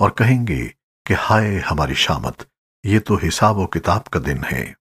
और कहेंगे कि हाय हमारी शामत ये तो हिसाब व किताब का दिन है।